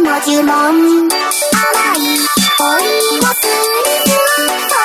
の呪文。甘い恋をする